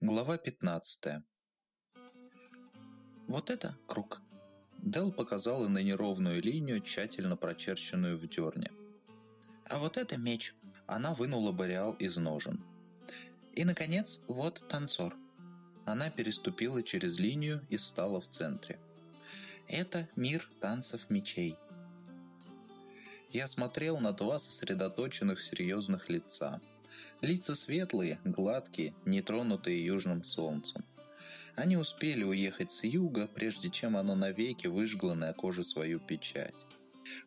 Глава 15 Вот это круг. Дел показала на неровную линию, тщательно прочерченную в дерне. А вот это меч. Она вынула Бореал из ножен. И, наконец, вот танцор. Она переступила через линию и встала в центре. Это мир танцев мечей. Я смотрел на два сосредоточенных серьезных лица. Лица светлые, гладкие, нетронутые южным солнцем. Они успели уехать с юга, прежде чем оно навеки выжгло на коже свою печать.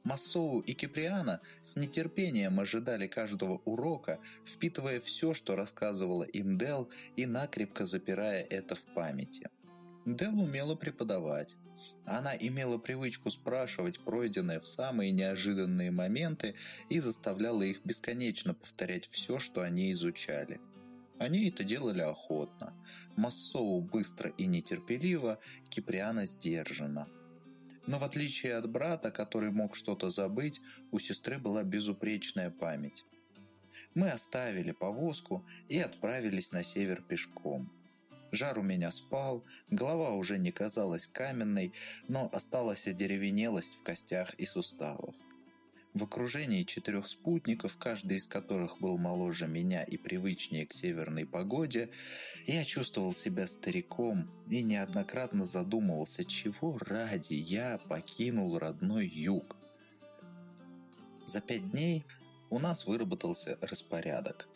Массоу и Киприана с нетерпением ожидали каждого урока, впитывая все, что рассказывала им Дел, и накрепко запирая это в памяти. Дел умела преподавать. Она имела привычку спрашивать пройденное в самые неожиданные моменты и заставляла их бесконечно повторять все, что они изучали. Они это делали охотно. Массоу быстро и нетерпеливо, Киприана сдержанно. Но в отличие от брата, который мог что-то забыть, у сестры была безупречная память. Мы оставили повозку и отправились на север пешком. Жар у меня спал, голова уже не казалась каменной, но осталась одеревенелость в костях и суставах. В окружении четырех спутников, каждый из которых был моложе меня и привычнее к северной погоде, я чувствовал себя стариком и неоднократно задумывался, чего ради я покинул родной юг. За пять дней у нас выработался распорядок.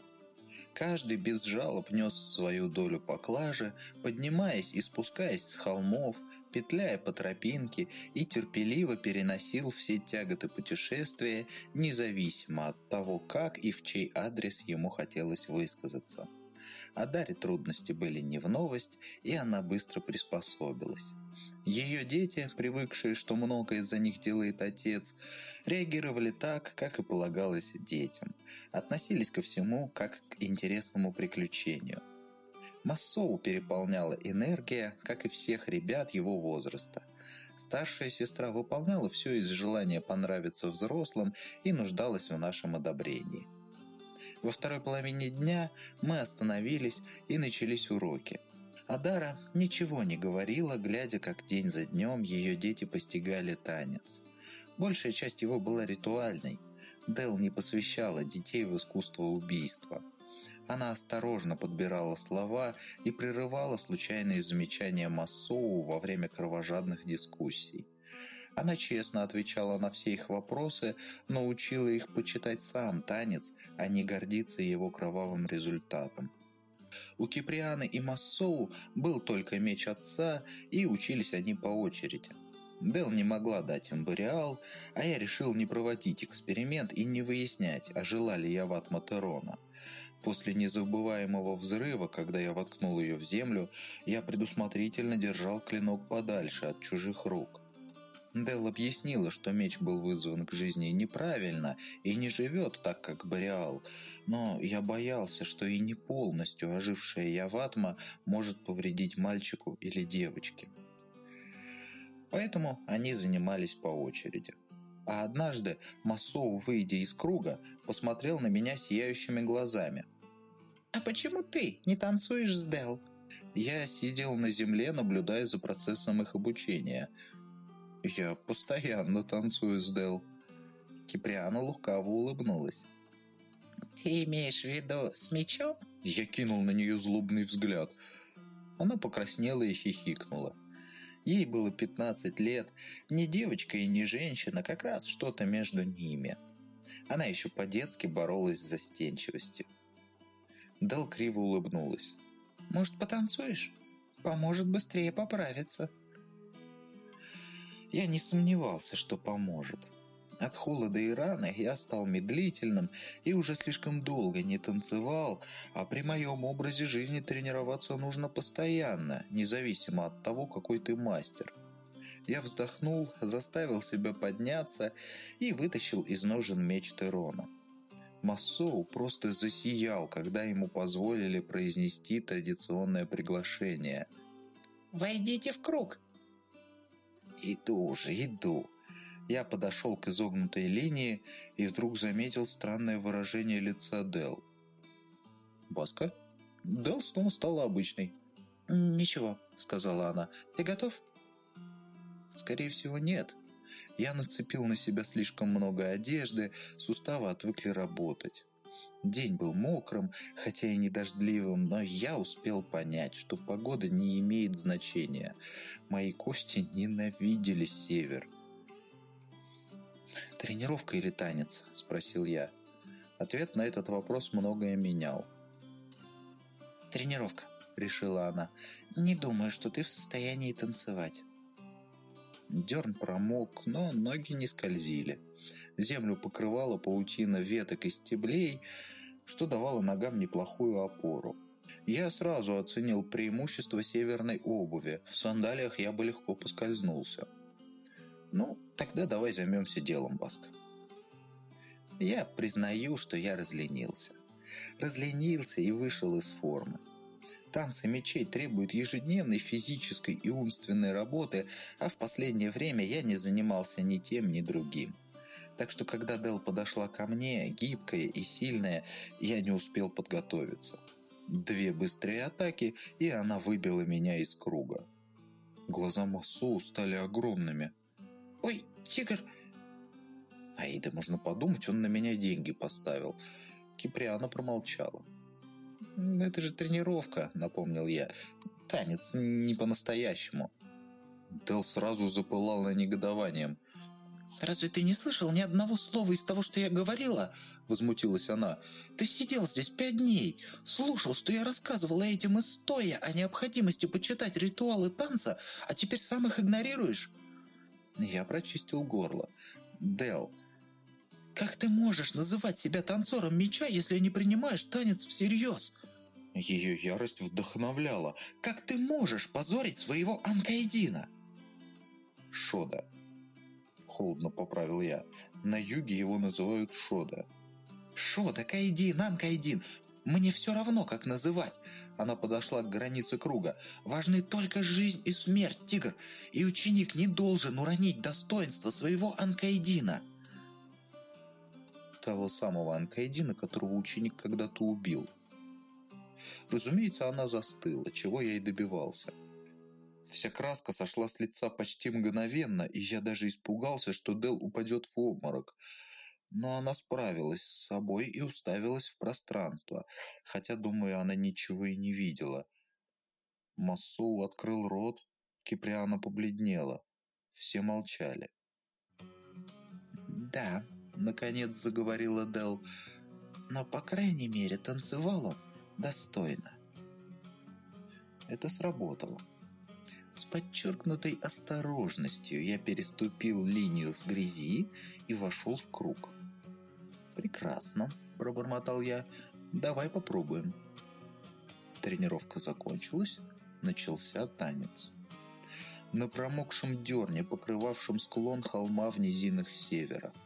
Каждый без жалоб нес свою долю поклажи, поднимаясь и спускаясь с холмов, петляя по тропинке и терпеливо переносил все тяготы путешествия, независимо от того, как и в чей адрес ему хотелось высказаться. А Даре трудности были не в новость, и она быстро приспособилась. Ее дети, привыкшие, что многое за них делает отец, реагировали так, как и полагалось детям. Относились ко всему, как к интересному приключению. Массоу переполняла энергия, как и всех ребят его возраста. Старшая сестра выполняла все из желания понравиться взрослым и нуждалась в нашем одобрении. Во второй половине дня мы остановились и начались уроки. Адара ничего не говорила, глядя, как день за днем ее дети постигали танец. Большая часть его была ритуальной. Дел не посвящала детей в искусство убийства – она осторожно подбирала слова и прерывала случайные замечания Массоу во время кровожадных дискуссий. Она честно отвечала на все их вопросы, но учила их почитать сам танец, а не гордиться его кровавым результатом. У Киприаны и Массоу был только меч отца, и учились они по очереди. Дел не могла дать им Бореал, а я решил не проводить эксперимент и не выяснять, а желали я ват Матерона. После незабываемого взрыва, когда я воткнул ее в землю, я предусмотрительно держал клинок подальше от чужих рук. Дел объяснила, что меч был вызван к жизни неправильно и не живет так, как Бореал, но я боялся, что и не полностью ожившая Яватма может повредить мальчику или девочке. Поэтому они занимались по очереди. А однажды Масоу, выйдя из круга, посмотрел на меня сияющими глазами. «А почему ты не танцуешь с Дел?» Я сидел на земле, наблюдая за процессом их обучения. «Я постоянно танцую с Дел». Киприана лукаво улыбнулась. «Ты имеешь в виду с мечом?» Я кинул на нее злобный взгляд. Она покраснела и хихикнула. Ей было 15 лет, не девочка и не женщина, как раз что-то между ними. Она еще по-детски боролась с застенчивостью. Дел криво улыбнулась. «Может, потанцуешь? Поможет быстрее поправиться». Я не сомневался, что поможет. От холода и раны я стал медлительным и уже слишком долго не танцевал, а при моем образе жизни тренироваться нужно постоянно, независимо от того, какой ты мастер. Я вздохнул, заставил себя подняться и вытащил из ножен меч Терона. Массоу просто засиял, когда ему позволили произнести традиционное приглашение. «Войдите в круг!» «Иду уже, иду!» Я подошел к изогнутой линии и вдруг заметил странное выражение лица Дел. «Баска?» Дел снова стала обычной. «Ничего», — сказала она. «Ты готов?» «Скорее всего, нет. Я нацепил на себя слишком много одежды, суставы отвыкли работать. День был мокрым, хотя и не дождливым, но я успел понять, что погода не имеет значения. Мои кости ненавидели север. «Тренировка или танец?» – спросил я. Ответ на этот вопрос многое менял. «Тренировка», – решила она. «Не думаю, что ты в состоянии танцевать». Дерн промок, но ноги не скользили. Землю покрывала паутина веток и стеблей, что давало ногам неплохую опору. Я сразу оценил преимущество северной обуви. В сандалиях я бы легко поскользнулся. Ну, тогда давай займемся делом, Баск. Я признаю, что я разленился. Разленился и вышел из формы. Танцы мечей требуют ежедневной физической и умственной работы, а в последнее время я не занимался ни тем, ни другим. Так что, когда Дел подошла ко мне, гибкая и сильная, я не успел подготовиться. Две быстрые атаки, и она выбила меня из круга. Глаза Масоу стали огромными. «Ой, тигр!» Аида, можно подумать, он на меня деньги поставил. Киприана промолчала. «Это же тренировка», — напомнил я. «Танец не по-настоящему». Дел сразу запылал на негодованием. «Разве ты не слышал ни одного слова из того, что я говорила?» Возмутилась она. «Ты сидел здесь пять дней, слушал, что я рассказывала этим и стоя о необходимости почитать ритуалы танца, а теперь сам их игнорируешь?» Я прочистил горло. Дел, как ты можешь называть себя танцором меча, если не принимаешь танец всерьез?» Ее ярость вдохновляла. «Как ты можешь позорить своего Анкайдина?» «Шода», — холодно поправил я. «На юге его называют Шода». «Шода, Кайдин, Анкайдин, мне все равно, как называть». Она подошла к границе круга. «Важны только жизнь и смерть, тигр, и ученик не должен уронить достоинство своего Анкайдина» того самого Анкайдина, которого ученик когда-то убил. Разумеется, она застыла, чего я и добивался. Вся краска сошла с лица почти мгновенно, и я даже испугался, что Дел упадет в обморок. Но она справилась с собой и уставилась в пространство, хотя, думаю, она ничего и не видела. Массоу открыл рот, Киприана побледнела. Все молчали. «Да», наконец заговорила Дел. Но, по крайней мере, танцевал он достойно. Это сработало. С подчеркнутой осторожностью я переступил линию в грязи и вошел в круг. «Прекрасно», – пробормотал я. «Давай попробуем». Тренировка закончилась, начался танец. На промокшем дерне, покрывавшем склон холма в низинах севера –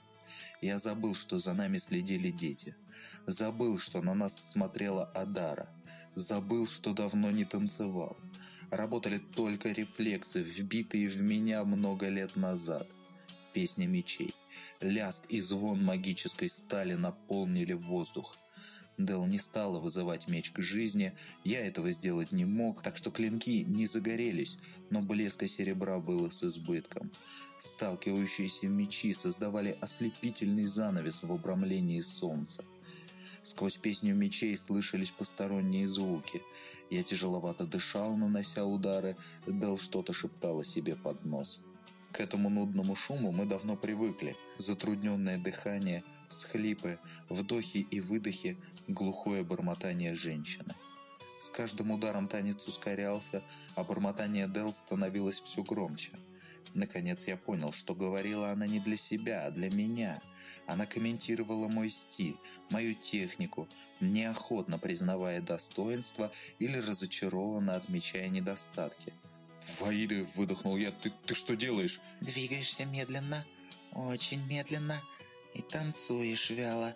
я забыл, что за нами следили дети. Забыл, что на нас смотрела Адара. Забыл, что давно не танцевал. Работали только рефлексы, вбитые в меня много лет назад. Песня мечей. Ляск и звон магической стали наполнили воздух. Дел не стала вызывать меч к жизни, я этого сделать не мог, так что клинки не загорелись, но блеска серебра было с избытком. Сталкивающиеся мечи создавали ослепительный занавес в обрамлении солнца. Сквозь песню мечей слышались посторонние звуки. Я тяжеловато дышал, нанося удары, Дел что-то шептала себе под нос. К этому нудному шуму мы давно привыкли. Затрудненное дыхание, всхлипы, вдохи и выдохи, глухое бормотание женщины. С каждым ударом танец ускорялся, а бормотание Дел становилось все громче. Наконец я понял, что говорила она не для себя, а для меня. Она комментировала мой стиль, мою технику, неохотно признавая достоинства или разочарованно отмечая недостатки. «Ваиды!» – выдохнул я. «Ты, «Ты что делаешь?» «Двигаешься медленно, очень медленно и танцуешь вяло».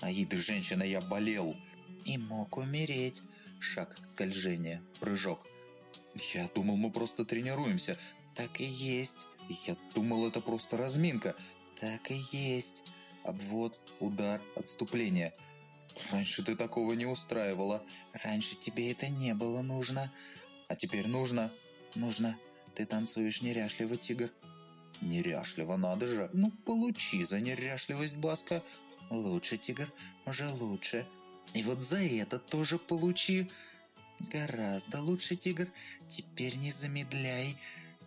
«Аида, женщина, я болел!» «И мог умереть». Шаг, скольжение, прыжок. «Я думал, мы просто тренируемся. Так и есть. Я думал, это просто разминка. Так и есть. Обвод, удар, отступление. Раньше ты такого не устраивала. Раньше тебе это не было нужно. А теперь нужно. Нужно. Ты танцуешь неряшливо, тигр. Неряшливо, надо же. Ну, получи за неряшливость, Баска. Лучше, тигр, уже лучше. И вот за это тоже получи. Гораздо лучше, тигр. Теперь не замедляй.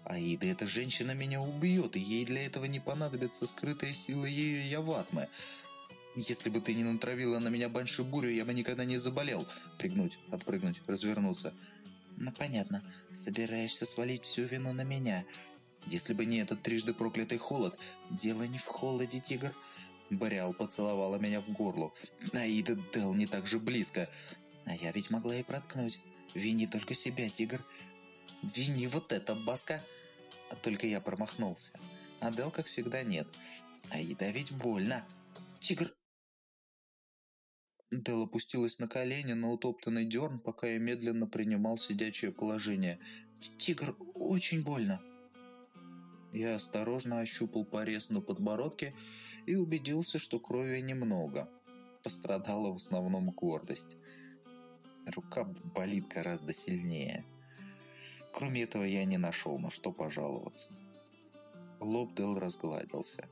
Аида, эта женщина меня убьет, и ей для этого не понадобится скрытая сила ее Яватмы. Если бы ты не натравила на меня банши бурю, я бы никогда не заболел. Пригнуть, отпрыгнуть, развернуться. Ну, понятно. Собираешься свалить всю вину на меня. Если бы не этот трижды проклятый холод. Дело не в холоде, тигр. Бориал поцеловала меня в горло. Аида Дел не так же близко. А я ведь могла и проткнуть. Вини только себя, тигр. Вини вот это, Баска. А только я промахнулся. А Дел, как всегда, нет. Аида ведь больно. Тигр... Дел опустилась на колени на утоптанный дерн, пока я медленно принимал сидячее положение. «Тигр, очень больно!» Я осторожно ощупал порез на подбородке и убедился, что крови немного. Пострадала в основном гордость. Рука болит гораздо сильнее. Кроме этого, я не нашел, на что пожаловаться. Лоб Дел разгладился.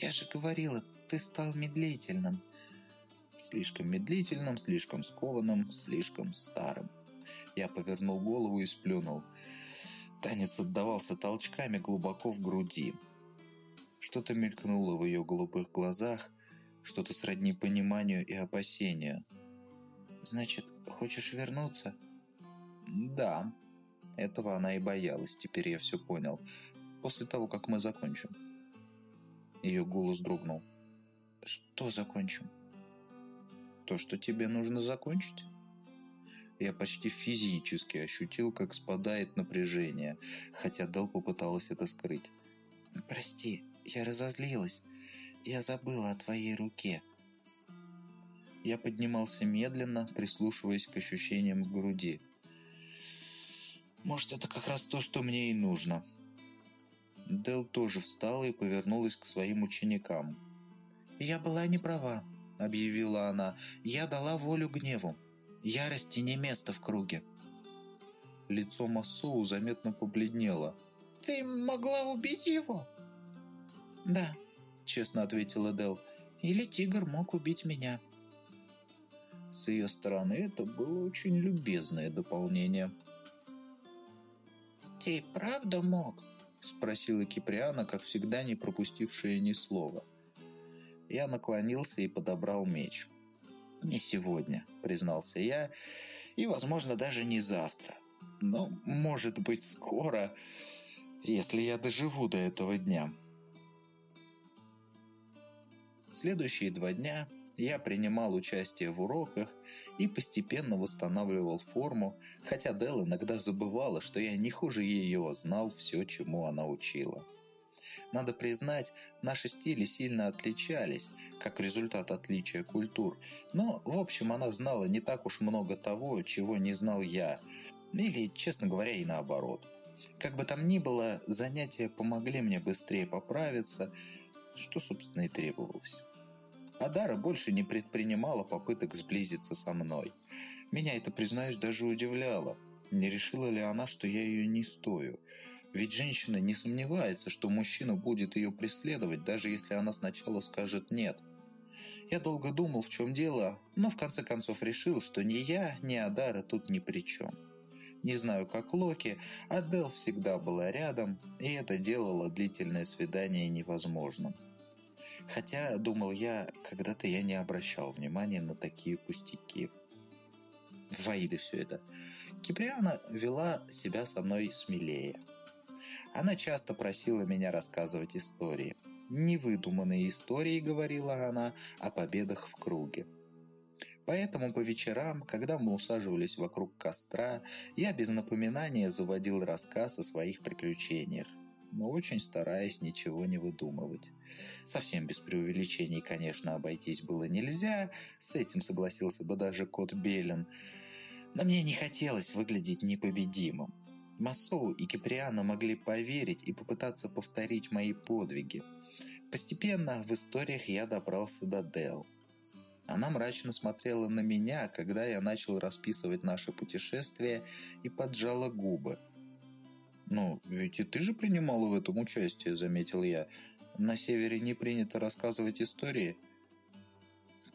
«Я же говорила, ты стал медлительным». Слишком медлительным, слишком скованным, слишком старым. Я повернул голову и сплюнул. Танец отдавался толчками глубоко в груди. Что-то мелькнуло в ее голубых глазах, что-то сродни пониманию и опасению. «Значит, хочешь вернуться?» «Да». Этого она и боялась, теперь я все понял. После того, как мы закончим. Ее голос дрогнул. «Что закончим?» «То, что тебе нужно закончить». Я почти физически ощутил, как спадает напряжение, хотя Дел попыталась это скрыть. «Прости, я разозлилась. Я забыла о твоей руке». Я поднимался медленно, прислушиваясь к ощущениям в груди. «Может, это как раз то, что мне и нужно». Дел тоже встала и повернулась к своим ученикам. «Я была не права», — объявила она. «Я дала волю гневу. Ярости не место в круге. Лицо Массоу заметно побледнело. «Ты могла убить его?» «Да», — честно ответила Дел. «Или тигр мог убить меня». С ее стороны это было очень любезное дополнение. «Ты правда мог?» — спросила Киприана, как всегда не пропустившая ни слова. Я наклонился и подобрал меч. «Не сегодня», — признался я, — «и, возможно, даже не завтра. Но, может быть, скоро, если я доживу до этого дня». Следующие два дня я принимал участие в уроках и постепенно восстанавливал форму, хотя Дел иногда забывала, что я не хуже ее знал все, чему она учила. Надо признать, наши стили сильно отличались, как результат отличия культур, но, в общем, она знала не так уж много того, чего не знал я, или, честно говоря, и наоборот. Как бы там ни было, занятия помогли мне быстрее поправиться, что, собственно, и требовалось. Адара больше не предпринимала попыток сблизиться со мной. Меня это, признаюсь, даже удивляло. Не решила ли она, что я ее не стою? Ведь женщина не сомневается, что мужчина будет ее преследовать, даже если она сначала скажет «нет». Я долго думал, в чем дело, но в конце концов решил, что ни я, ни Адара тут ни при чем. Не знаю, как Локи, а Дел всегда была рядом, и это делало длительное свидание невозможным. Хотя, думал я, когда-то я не обращал внимания на такие пустяки. Ваиды все это. Киприана вела себя со мной смелее. Она часто просила меня рассказывать истории. Невыдуманные истории, говорила она, о победах в круге. Поэтому по вечерам, когда мы усаживались вокруг костра, я без напоминания заводил рассказ о своих приключениях, но очень стараясь ничего не выдумывать. Совсем без преувеличений, конечно, обойтись было нельзя, с этим согласился бы даже кот Белин, но мне не хотелось выглядеть непобедимым. Масоу и Киприана могли поверить и попытаться повторить мои подвиги. Постепенно в историях я добрался до Дел. Она мрачно смотрела на меня, когда я начал расписывать наше путешествие, и поджала губы. «Ну, ведь и ты же принимала в этом участие», — заметил я. «На севере не принято рассказывать истории».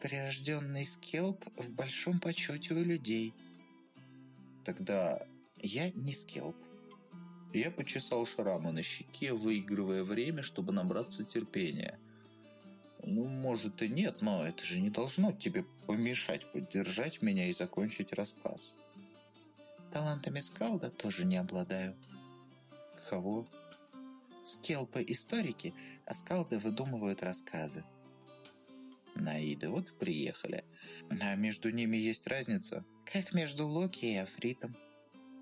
«Прирожденный скелп в большом почете у людей». «Тогда я не скелп». Я почесал шрамы на щеке, выигрывая время, чтобы набраться терпения. Ну, может и нет, но это же не должно тебе помешать поддержать меня и закончить рассказ. Талантами скалда тоже не обладаю. Кого? Скелпы-историки, а скалды выдумывают рассказы. Наида, вот приехали. А между ними есть разница? Как между Локи и Афритом.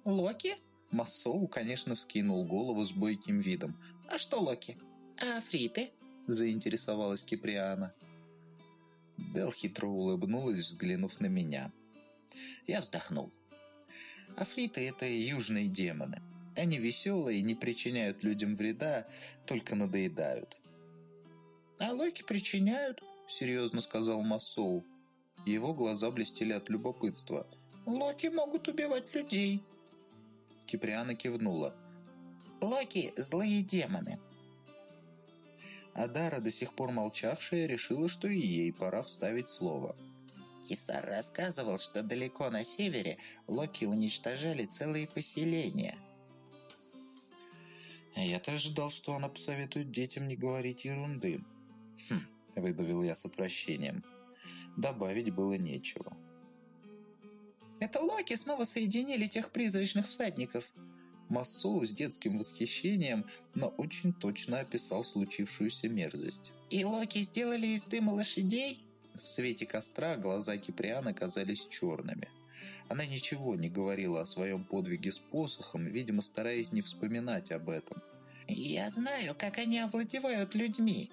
Локи? Массоу, конечно, вскинул голову с бойким видом. А что Локи? А Африты? заинтересовалась Киприана. Дел хитро улыбнулась, взглянув на меня. Я вздохнул. Африты — это южные демоны. Они веселые, не причиняют людям вреда, только надоедают. «А локи причиняют», — серьезно сказал Масоу. Его глаза блестели от любопытства. «Локи могут убивать людей». Киприана кивнула. «Локи — злые демоны. Адара, до сих пор молчавшая, решила, что и ей пора вставить слово. Кисар рассказывал, что далеко на севере Локи уничтожали целые поселения. Я-то ожидал, что она посоветует детям не говорить ерунды. Хм, выдавил я с отвращением. Добавить было нечего. «Это Локи снова соединили тех призрачных всадников», Массоу с детским восхищением, но очень точно описал случившуюся мерзость. «И Локи сделали из дыма лошадей?» В свете костра глаза Киприана казались черными. Она ничего не говорила о своем подвиге с посохом, видимо, стараясь не вспоминать об этом. «Я знаю, как они овладевают людьми».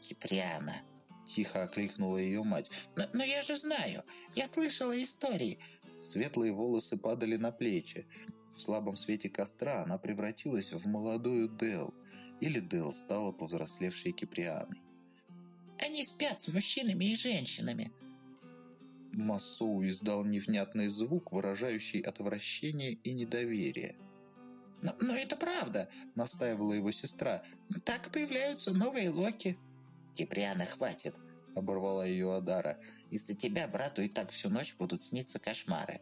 «Киприана», — тихо окликнула ее мать. «Но, «Но я же знаю, я слышала истории». Светлые волосы падали на плечи. В слабом свете костра она превратилась в молодую Дел, или Дел стала повзрослевшей Киприаной. «Они спят с мужчинами и женщинами!» Массоу издал невнятный звук, выражающий отвращение и недоверие. «Но, но это правда!» — настаивала его сестра. «Так появляются новые Локи!» «Киприана, хватит!» — оборвала ее Адара. «Из-за тебя брату и так всю ночь будут сниться кошмары!»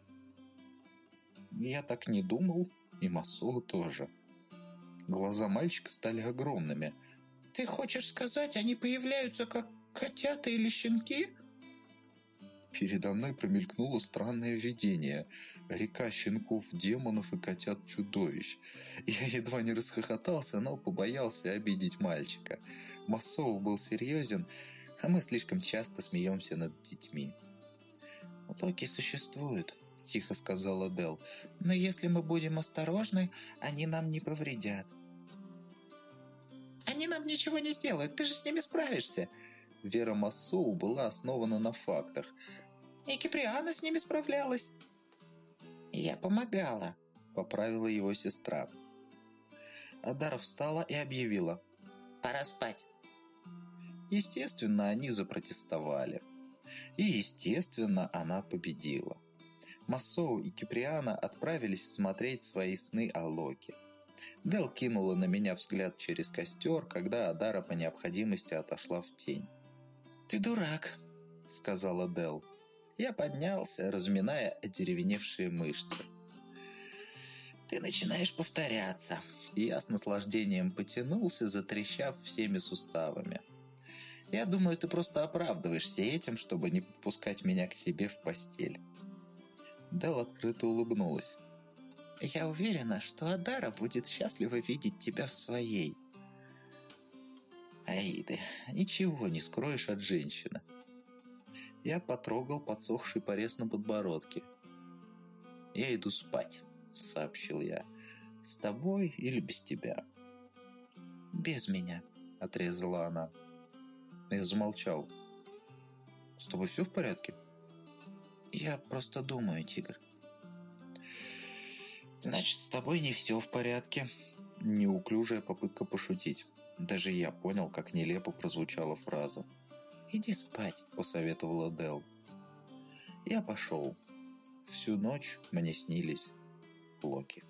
Я так не думал, и Масоу тоже. Глаза мальчика стали огромными. «Ты хочешь сказать, они появляются как котята или щенки?» Передо мной промелькнуло странное видение. Река щенков, демонов и котят-чудовищ. Я едва не расхохотался, но побоялся обидеть мальчика. Масоу был серьезен, а мы слишком часто смеемся над детьми. «Локи существуют», тихо сказала Дел. «Но если мы будем осторожны, они нам не повредят». «Они нам ничего не сделают, ты же с ними справишься!» Вера Массоу была основана на фактах. «И Киприана с ними справлялась!» «Я помогала», — поправила его сестра. Адара встала и объявила. «Пора спать». Естественно, они запротестовали. И, естественно, она победила. Массоу и Киприана отправились смотреть свои сны о Локе. Дел кинула на меня взгляд через костер, когда Адара по необходимости отошла в тень. «Ты дурак», — сказала Дел. Я поднялся, разминая одеревеневшие мышцы. «Ты начинаешь повторяться». Я с наслаждением потянулся, затрещав всеми суставами. «Я думаю, ты просто оправдываешься этим, чтобы не подпускать меня к себе в постель». Дел открыто улыбнулась. «Я уверена, что Адара будет счастлива видеть тебя в своей». «Аиды, ничего не скроешь от женщины». Я потрогал подсохший порез на подбородке. «Я иду спать», — сообщил я. «С тобой или без тебя?» «Без меня», — отрезала она. Я замолчал. «С тобой все в порядке?» Я просто думаю, тигр. Значит, с тобой не все в порядке. Неуклюжая попытка пошутить. Даже я понял, как нелепо прозвучала фраза. «Иди спать», — посоветовала Дел. Я пошел. Всю ночь мне снились Локи.